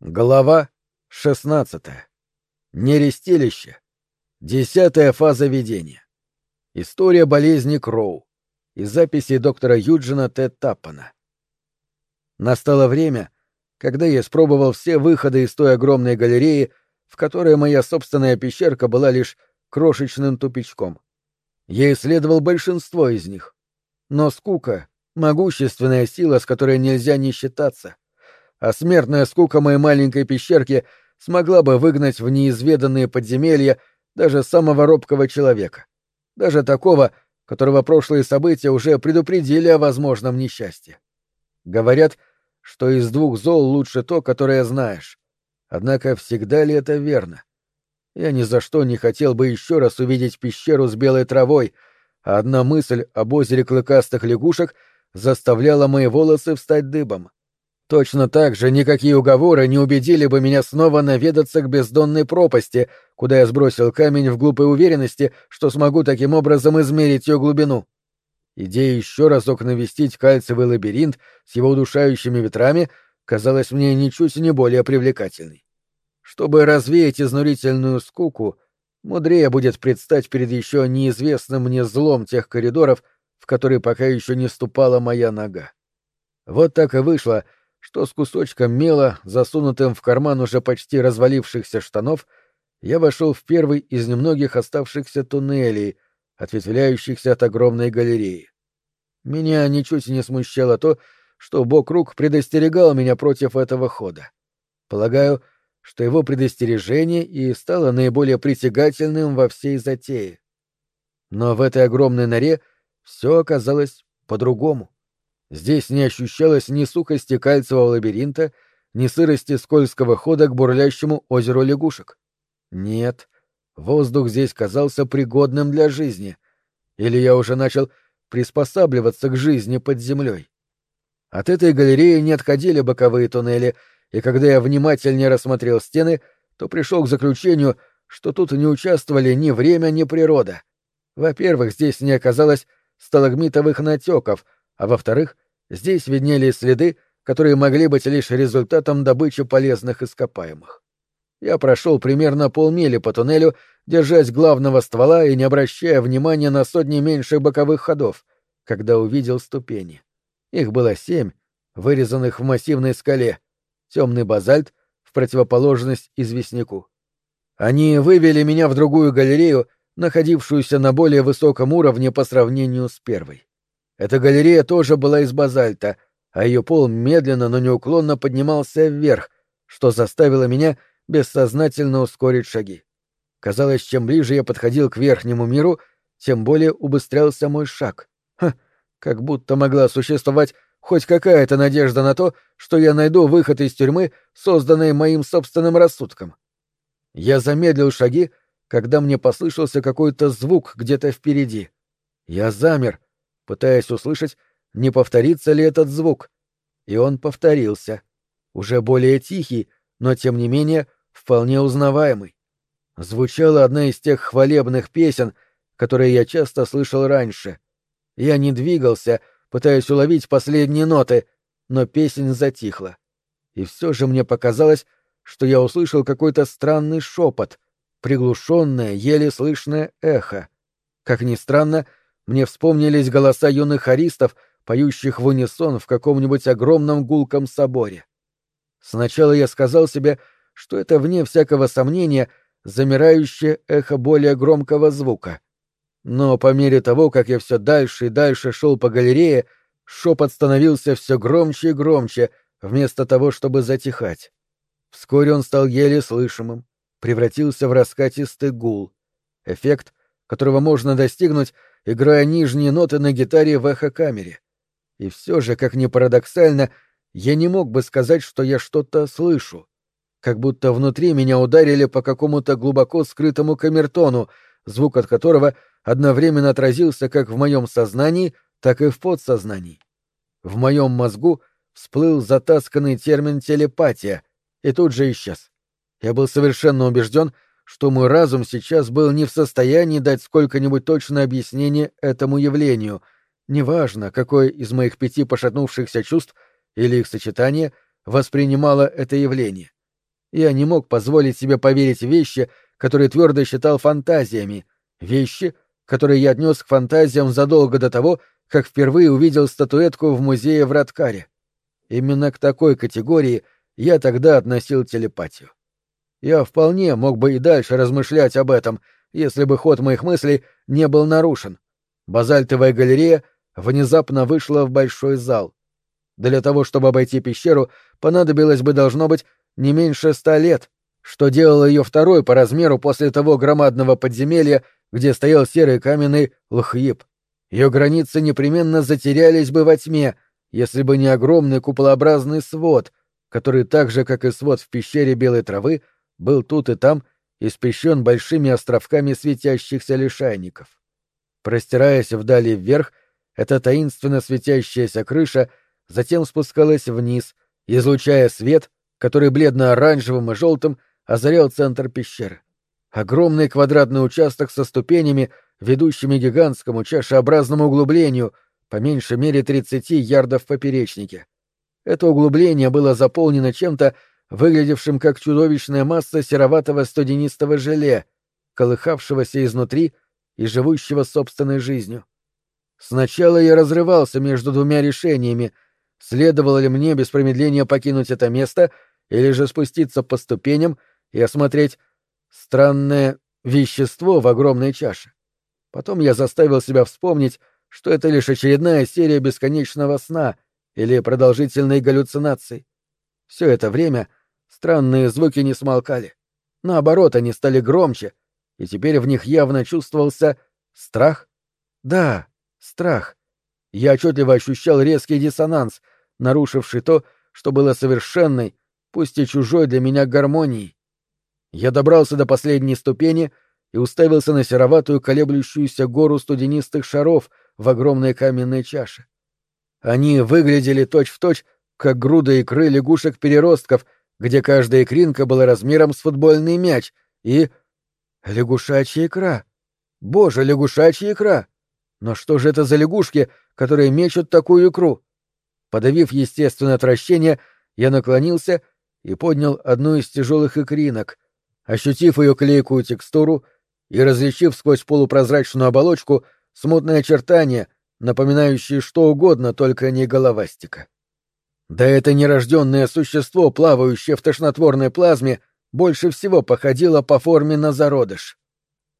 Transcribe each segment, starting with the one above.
Глава 16. Нерестилище. Десятая фаза видения. История болезни Кроу. Из записей доктора Юджина Т. Таппана. Настало время, когда я испробовал все выходы из той огромной галереи, в которой моя собственная пещерка была лишь крошечным тупичком. Я исследовал большинство из них. Но скука — могущественная сила, с которой нельзя не считаться — а смертная скука моей маленькой пещерки смогла бы выгнать в неизведанные подземелья даже самого робкого человека, даже такого, которого прошлые события уже предупредили о возможном несчастье. Говорят, что из двух зол лучше то, которое знаешь. Однако всегда ли это верно? Я ни за что не хотел бы еще раз увидеть пещеру с белой травой, а одна мысль об озере клыкастых лягушек заставляла мои волосы встать дыбом. Точно так же никакие уговоры не убедили бы меня снова наведаться к бездонной пропасти, куда я сбросил камень в глупой уверенности, что смогу таким образом измерить ее глубину. Идея еще разок навестить кальцевый лабиринт с его удушающими ветрами казалась мне ничуть не более привлекательной. Чтобы развеять изнурительную скуку, мудрее будет предстать перед еще неизвестным мне злом тех коридоров, в которые пока еще не ступала моя нога. Вот так и вышло, что с кусочком мела, засунутым в карман уже почти развалившихся штанов, я вошел в первый из немногих оставшихся туннелей, ответвляющихся от огромной галереи. Меня ничуть не смущало то, что бок рук предостерегал меня против этого хода. Полагаю, что его предостережение и стало наиболее притягательным во всей затее. Но в этой огромной норе все оказалось по-другому. Здесь не ощущалось ни сухости кальцевого лабиринта, ни сырости скользкого хода к бурлящему озеру лягушек. Нет, воздух здесь казался пригодным для жизни. Или я уже начал приспосабливаться к жизни под землей. От этой галереи не отходили боковые туннели, и когда я внимательнее рассмотрел стены, то пришел к заключению, что тут не участвовали ни время, ни природа. Во-первых, здесь не оказалось сталагмитовых натеков — а во-вторых, здесь виднелись следы, которые могли быть лишь результатом добычи полезных ископаемых. Я прошел примерно полмили по туннелю, держась главного ствола и не обращая внимания на сотни меньших боковых ходов, когда увидел ступени. Их было семь, вырезанных в массивной скале, темный базальт в противоположность известняку. Они вывели меня в другую галерею, находившуюся на более высоком уровне по сравнению с первой. Эта галерея тоже была из базальта, а ее пол медленно, но неуклонно поднимался вверх, что заставило меня бессознательно ускорить шаги. Казалось, чем ближе я подходил к верхнему миру, тем более убыстрялся мой шаг. Ха, как будто могла существовать хоть какая-то надежда на то, что я найду выход из тюрьмы, созданной моим собственным рассудком. Я замедлил шаги, когда мне послышался какой-то звук где-то впереди. Я замер, пытаясь услышать, не повторится ли этот звук. И он повторился. Уже более тихий, но тем не менее вполне узнаваемый. Звучала одна из тех хвалебных песен, которые я часто слышал раньше. Я не двигался, пытаясь уловить последние ноты, но песнь затихла. И все же мне показалось, что я услышал какой-то странный шепот, приглушенное, еле слышное эхо. Как ни странно, мне вспомнились голоса юных хористов, поющих в унисон в каком-нибудь огромном гулком соборе. Сначала я сказал себе, что это, вне всякого сомнения, замирающее эхо более громкого звука. Но по мере того, как я все дальше и дальше шел по галерее, шепот становился все громче и громче, вместо того, чтобы затихать. Вскоре он стал еле слышимым, превратился в раскатистый гул. Эффект, которого можно достигнуть, играя нижние ноты на гитаре в эхо-камере. И все же, как ни парадоксально, я не мог бы сказать, что я что-то слышу. Как будто внутри меня ударили по какому-то глубоко скрытому камертону, звук от которого одновременно отразился как в моем сознании, так и в подсознании. В моем мозгу всплыл затасканный термин «телепатия» и тут же исчез. Я был совершенно убежден, что мой разум сейчас был не в состоянии дать сколько-нибудь точное объяснение этому явлению, неважно, какое из моих пяти пошатнувшихся чувств или их сочетание воспринимало это явление. Я не мог позволить себе поверить вещи, которые твердо считал фантазиями, вещи, которые я отнес к фантазиям задолго до того, как впервые увидел статуэтку в музее в Радкаре. Именно к такой категории я тогда относил телепатию. Я вполне мог бы и дальше размышлять об этом, если бы ход моих мыслей не был нарушен. Базальтовая галерея внезапно вышла в большой зал. Для того, чтобы обойти пещеру, понадобилось бы, должно быть, не меньше ста лет, что делало ее второй по размеру после того громадного подземелья, где стоял серый каменный лхип. Ее границы непременно затерялись бы во тьме, если бы не огромный куполообразный свод, который так же, как и свод в пещере белой травы, был тут и там испещен большими островками светящихся лишайников. Простираясь вдали вверх, эта таинственно светящаяся крыша затем спускалась вниз, излучая свет, который бледно-оранжевым и желтым озарял центр пещеры. Огромный квадратный участок со ступенями, ведущими гигантскому чашеобразному углублению, по меньшей мере 30 ярдов поперечнике. Это углубление было заполнено чем-то, выглядевшим как чудовищная масса сероватого студенистого желе, колыхавшегося изнутри и живущего собственной жизнью. Сначала я разрывался между двумя решениями, следовало ли мне без промедления покинуть это место или же спуститься по ступеням и осмотреть странное вещество в огромной чаше. Потом я заставил себя вспомнить, что это лишь очередная серия бесконечного сна или продолжительной галлюцинации. Все это время странные звуки не смолкали. Наоборот, они стали громче, и теперь в них явно чувствовался страх. Да, страх. Я отчетливо ощущал резкий диссонанс, нарушивший то, что было совершенной, пусть и чужой для меня гармонией. Я добрался до последней ступени и уставился на сероватую колеблющуюся гору студенистых шаров в огромной каменной чаше. Они выглядели точь-в-точь, точь, как груда икры лягушек-переростков, где каждая икринка была размером с футбольный мяч, и... Лягушачья икра! Боже, лягушачья икра! Но что же это за лягушки, которые мечут такую икру? Подавив естественное отвращение, я наклонился и поднял одну из тяжелых икринок, ощутив ее клейкую текстуру и различив сквозь полупрозрачную оболочку смутные очертания, напоминающие что угодно, только не головастика. Да это нерожденное существо, плавающее в тошнотворной плазме, больше всего походило по форме на зародыш.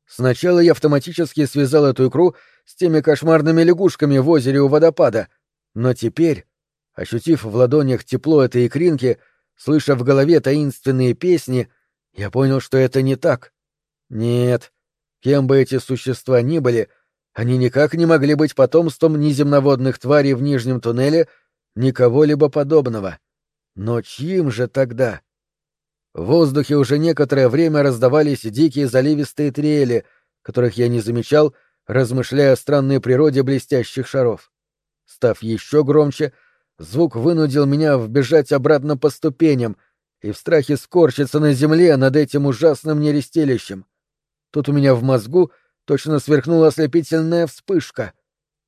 Сначала я автоматически связал эту икру с теми кошмарными лягушками в озере у водопада, но теперь, ощутив в ладонях тепло этой икринки, слыша в голове таинственные песни, я понял, что это не так. Нет, кем бы эти существа ни были, они никак не могли быть потомством неземноводных тварей в нижнем туннеле, никого либо подобного. Но чьим же тогда? В воздухе уже некоторое время раздавались дикие заливистые трели, которых я не замечал, размышляя о странной природе блестящих шаров. Став еще громче, звук вынудил меня вбежать обратно по ступеням и в страхе скорчиться на земле над этим ужасным нерестилищем. Тут у меня в мозгу точно сверкнула ослепительная вспышка.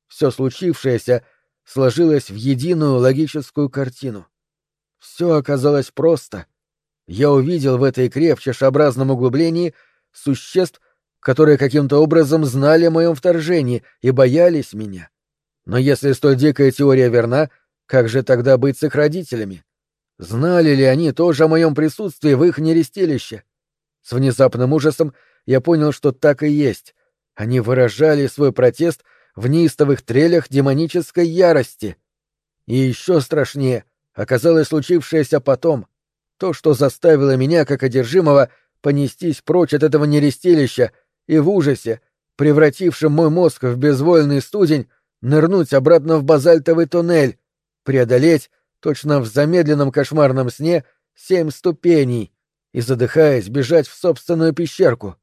Все случившееся сложилось в единую логическую картину. Все оказалось просто. Я увидел в этой икре в чашеобразном углублении существ, которые каким-то образом знали о моем вторжении и боялись меня. Но если столь дикая теория верна, как же тогда быть с их родителями? Знали ли они тоже о моем присутствии в их нерестилище? С внезапным ужасом я понял, что так и есть. Они выражали свой протест в неистовых трелях демонической ярости. И еще страшнее оказалось случившееся потом. То, что заставило меня, как одержимого, понестись прочь от этого нерестилища и в ужасе, превратившем мой мозг в безвольный студень, нырнуть обратно в базальтовый туннель, преодолеть, точно в замедленном кошмарном сне, семь ступеней и, задыхаясь, бежать в собственную пещерку.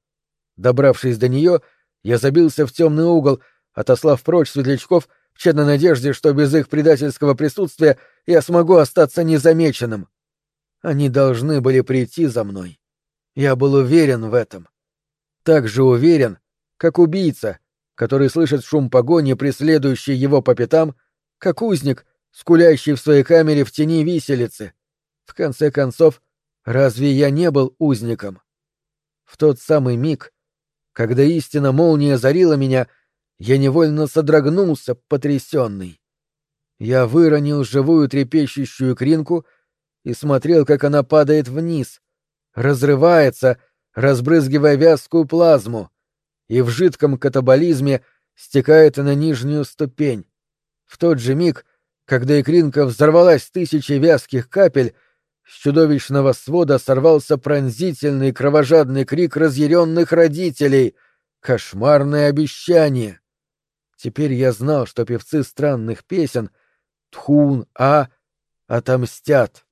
Добравшись до нее, я забился в темный угол, отослав прочь светлячков в тщетной надежде, что без их предательского присутствия я смогу остаться незамеченным. Они должны были прийти за мной. Я был уверен в этом так же уверен, как убийца, который слышит шум погони, преследующий его по пятам, как узник, скулящий в своей камере в тени виселицы. В конце концов, Разве я не был узником? В тот самый миг, когда истина молния зарила меня, я невольно содрогнулся, потрясенный. Я выронил живую трепещущую кринку и смотрел, как она падает вниз, разрывается, разбрызгивая вязкую плазму, и в жидком катаболизме стекает на нижнюю ступень. В тот же миг, когда икринка взорвалась тысячей вязких капель, с чудовищного свода сорвался пронзительный кровожадный крик разъяренных родителей. Кошмарное обещание! Теперь я знал, что певцы странных песен — Тхун, А, отомстят.